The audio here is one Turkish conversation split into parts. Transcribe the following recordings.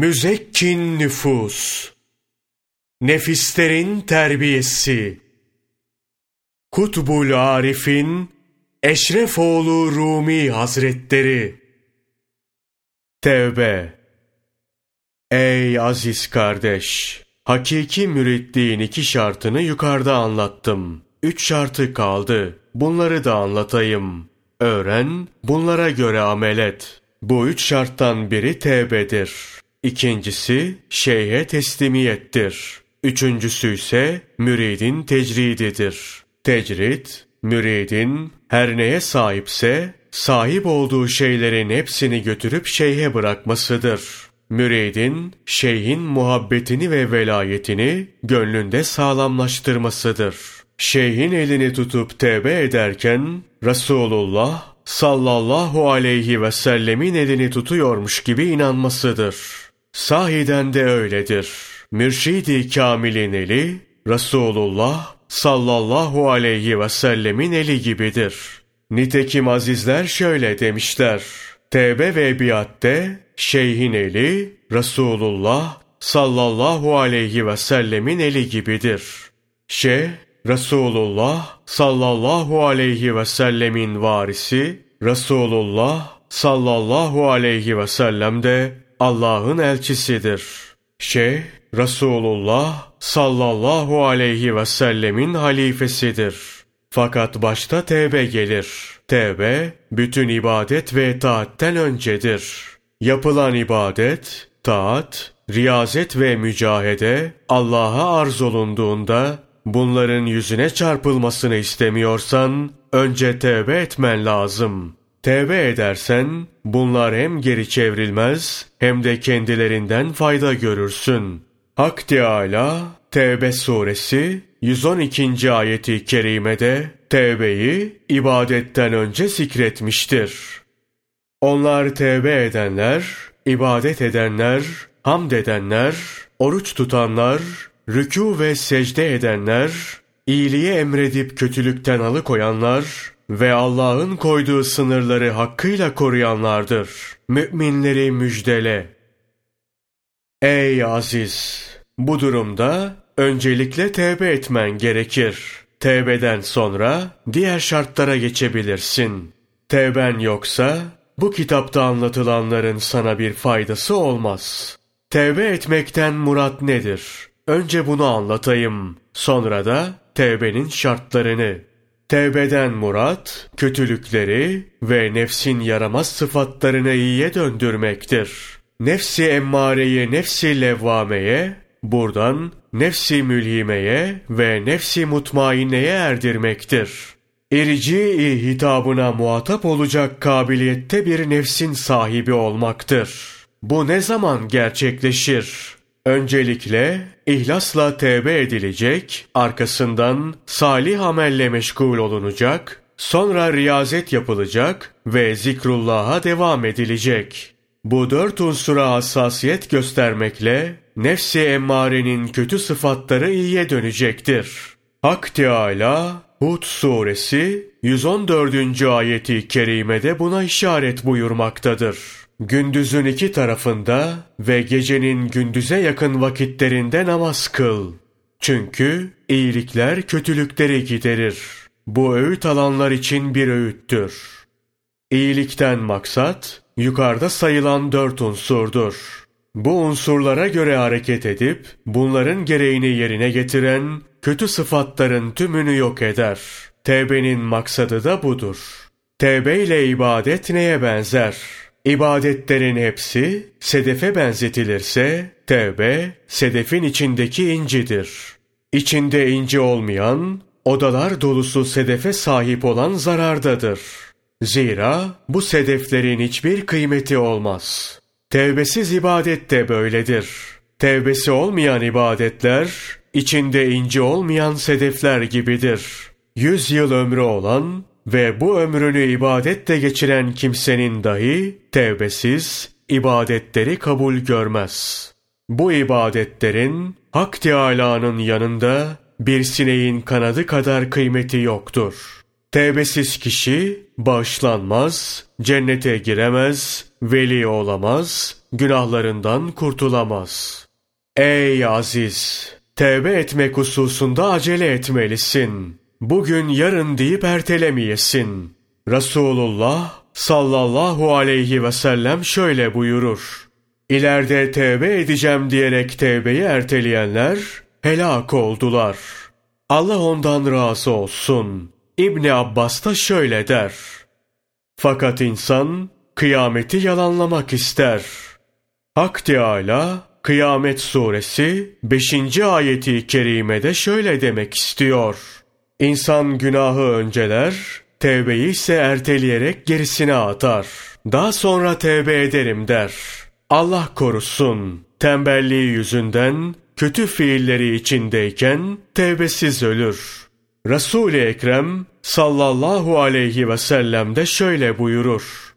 Müzekkin nüfus, nefislerin terbiyesi, Kutbul Arif'in Eşrefoğlu Rumi Hazretleri, Tevbe Ey aziz kardeş! Hakiki müritliğin iki şartını yukarıda anlattım. Üç şartı kaldı. Bunları da anlatayım. Öğren, bunlara göre amel et. Bu üç şarttan biri tevbedir. İkincisi şeyhe teslimiyettir. Üçüncüsü ise müridin tecrididir. Tecrid, müridin her neye sahipse sahip olduğu şeylerin hepsini götürüp şeyhe bırakmasıdır. Müridin şeyhin muhabbetini ve velayetini gönlünde sağlamlaştırmasıdır. Şeyhin elini tutup tevbe ederken Resulullah sallallahu aleyhi ve sellemin elini tutuyormuş gibi inanmasıdır. Sahiden de öyledir. Mürşidi Kamil'in eli Resulullah sallallahu aleyhi ve sellemin eli gibidir. Nitekim azizler şöyle demişler. Tevbe ve biatte şeyhin eli Resulullah sallallahu aleyhi ve sellemin eli gibidir. Şeyh Resulullah sallallahu aleyhi ve sellemin varisi Resulullah sallallahu aleyhi ve sellem de Allah'ın elçisidir. Şeyh Resulullah sallallahu aleyhi ve sellemin halifesidir. Fakat başta tevbe gelir. Tevbe bütün ibadet ve taatten öncedir. Yapılan ibadet, taat, riyazet ve mücahede Allah'a arz olunduğunda bunların yüzüne çarpılmasını istemiyorsan önce tevbe etmen lazım. Tevbe edersen bunlar hem geri çevrilmez hem de kendilerinden fayda görürsün. Hak Teâlâ Tevbe suresi 112. ayeti kerimede tevbeyi ibadetten önce zikretmiştir. Onlar tevbe edenler, ibadet edenler, hamd edenler, oruç tutanlar, rükû ve secde edenler, iyiliği emredip kötülükten alıkoyanlar ve Allah'ın koyduğu sınırları hakkıyla koruyanlardır. Müminleri müjdele. Ey aziz! Bu durumda öncelikle tevbe etmen gerekir. Tevbeden sonra diğer şartlara geçebilirsin. Tevben yoksa bu kitapta anlatılanların sana bir faydası olmaz. Tevbe etmekten murat nedir? Önce bunu anlatayım. Sonra da tevbenin şartlarını. Tevbeden murat, kötülükleri ve nefsin yaramaz sıfatlarını iyiye döndürmektir. Nefsi emmareyi nefsi levvameye, buradan nefsi mülhimeye ve nefsi mutmainneye erdirmektir. İrci hitabına muhatap olacak kabiliyette bir nefsin sahibi olmaktır. Bu ne zaman gerçekleşir? Öncelikle ihlasla tevbe edilecek, arkasından salih amelle meşgul olunacak, sonra riyazet yapılacak ve zikrullah'a devam edilecek. Bu dört unsura hassasiyet göstermekle nefsi emmarenin kötü sıfatları iyiye dönecektir. Hak Teâlâ Hud suresi 114. ayeti kerimede buna işaret buyurmaktadır. Gündüzün iki tarafında ve gecenin gündüze yakın vakitlerinde namaz kıl. Çünkü iyilikler kötülükleri giderir. Bu öğüt alanlar için bir öğüttür. İyilikten maksat, yukarıda sayılan dört unsurdur. Bu unsurlara göre hareket edip, bunların gereğini yerine getiren, kötü sıfatların tümünü yok eder. Tevbenin maksadı da budur. Tevbe ile ibadet neye benzer? İbadetlerin hepsi sedefe benzetilirse, tevbe sedefin içindeki incidir. İçinde inci olmayan, odalar dolusu sedefe sahip olan zarardadır. Zira bu sedeflerin hiçbir kıymeti olmaz. Tevbesiz ibadet de böyledir. Tevbesi olmayan ibadetler, içinde inci olmayan sedefler gibidir. Yüz yıl ömrü olan ve bu ömrünü ibadette geçiren kimsenin dahi tevbesiz ibadetleri kabul görmez. Bu ibadetlerin Hak Teâlâ'nın yanında bir sineğin kanadı kadar kıymeti yoktur.'' Tevbesiz kişi bağışlanmaz, cennete giremez, veli olamaz, günahlarından kurtulamaz. Ey aziz! Tevbe etmek hususunda acele etmelisin. Bugün yarın deyip ertelemeyesin. Resulullah sallallahu aleyhi ve sellem şöyle buyurur. İleride tevbe edeceğim diyerek tevbeyi erteleyenler helak oldular. Allah ondan razı olsun. İbni Abbas da şöyle der. Fakat insan kıyameti yalanlamak ister. Hak Teâlâ Kıyamet Suresi 5. ayeti kerimede şöyle demek istiyor. İnsan günahı önceler, tevbeyi ise erteleyerek gerisine atar. Daha sonra tevbe ederim der. Allah korusun, tembelliği yüzünden kötü fiilleri içindeyken tevbesiz ölür. Resul-i Ekrem sallallahu aleyhi ve sellem de şöyle buyurur.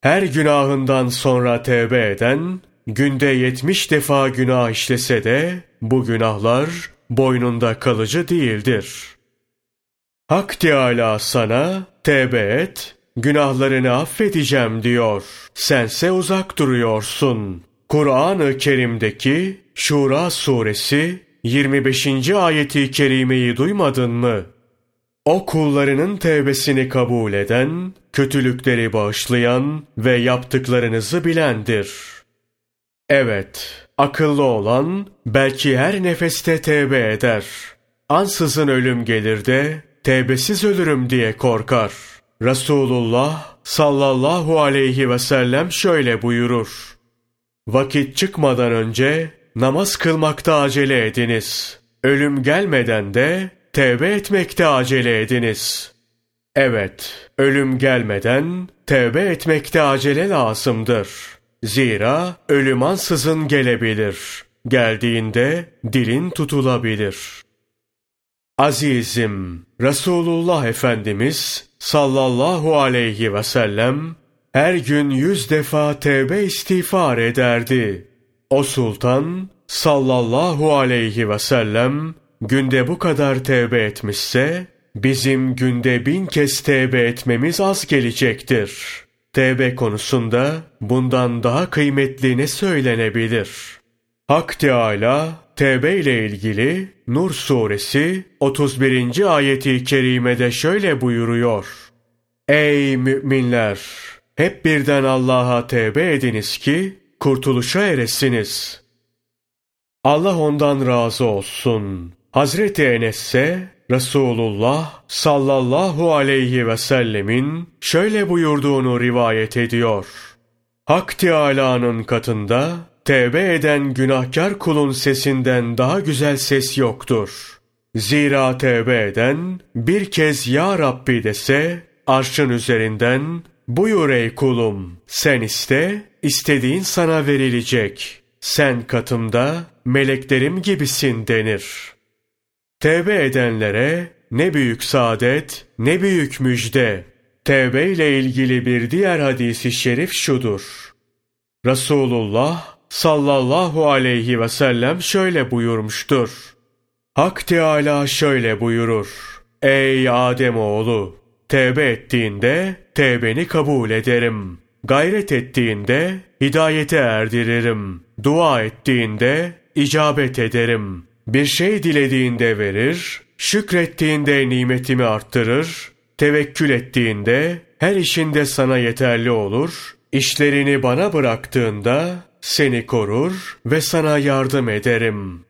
Her günahından sonra tevbe eden, günde yetmiş defa günah işlese de, bu günahlar boynunda kalıcı değildir. Hak Teâlâ sana, tevbe et, günahlarını affedeceğim diyor. Sense uzak duruyorsun. Kur'an-ı Kerim'deki Şura suresi 25. ayeti kerimeyi duymadın mı? O kullarının tevbesini kabul eden, kötülükleri bağışlayan ve yaptıklarınızı bilendir. Evet, akıllı olan belki her nefeste tevbe eder. Ansızın ölüm gelir de tevbesiz ölürüm diye korkar. Resulullah sallallahu aleyhi ve sellem şöyle buyurur. Vakit çıkmadan önce namaz kılmakta acele ediniz. Ölüm gelmeden de tevbe etmekte acele ediniz. Evet, ölüm gelmeden tevbe etmekte acele lazımdır. Zira ölüm ansızın gelebilir. Geldiğinde dilin tutulabilir. Azizim, Resulullah Efendimiz sallallahu aleyhi ve sellem her gün yüz defa tevbe istiğfar ederdi. O sultan sallallahu aleyhi ve sellem günde bu kadar tevbe etmişse, bizim günde bin kez tevbe etmemiz az gelecektir. Tevbe konusunda bundan daha kıymetli ne söylenebilir? Hak Teâlâ, tevbe ile ilgili Nur suresi 31. ayeti kerimede şöyle buyuruyor. Ey müminler! Hep birden Allah'a tevbe ediniz ki kurtuluşa eresiniz. Allah ondan razı olsun. Hazreti Enes ise Resulullah sallallahu aleyhi ve sellemin şöyle buyurduğunu rivayet ediyor. Hak Teâlâ'nın katında tevbe eden günahkar kulun sesinden daha güzel ses yoktur. Zira tevbe eden bir kez Ya Rabbi dese arşın üzerinden buyur ey kulum sen iste istediğin sana verilecek. Sen katımda meleklerim gibisin denir.'' Tevbe edenlere ne büyük saadet, ne büyük müjde. Tevbe ile ilgili bir diğer hadisi şerif şudur. Resulullah sallallahu aleyhi ve sellem şöyle buyurmuştur. Hak Teâlâ şöyle buyurur. Ey Adem oğlu, tevbe ettiğinde tevbeni kabul ederim. Gayret ettiğinde hidayete erdiririm. Dua ettiğinde icabet ederim. Bir şey dilediğinde verir, şükrettiğinde nimetimi arttırır, tevekkül ettiğinde her işinde sana yeterli olur, işlerini bana bıraktığında seni korur ve sana yardım ederim.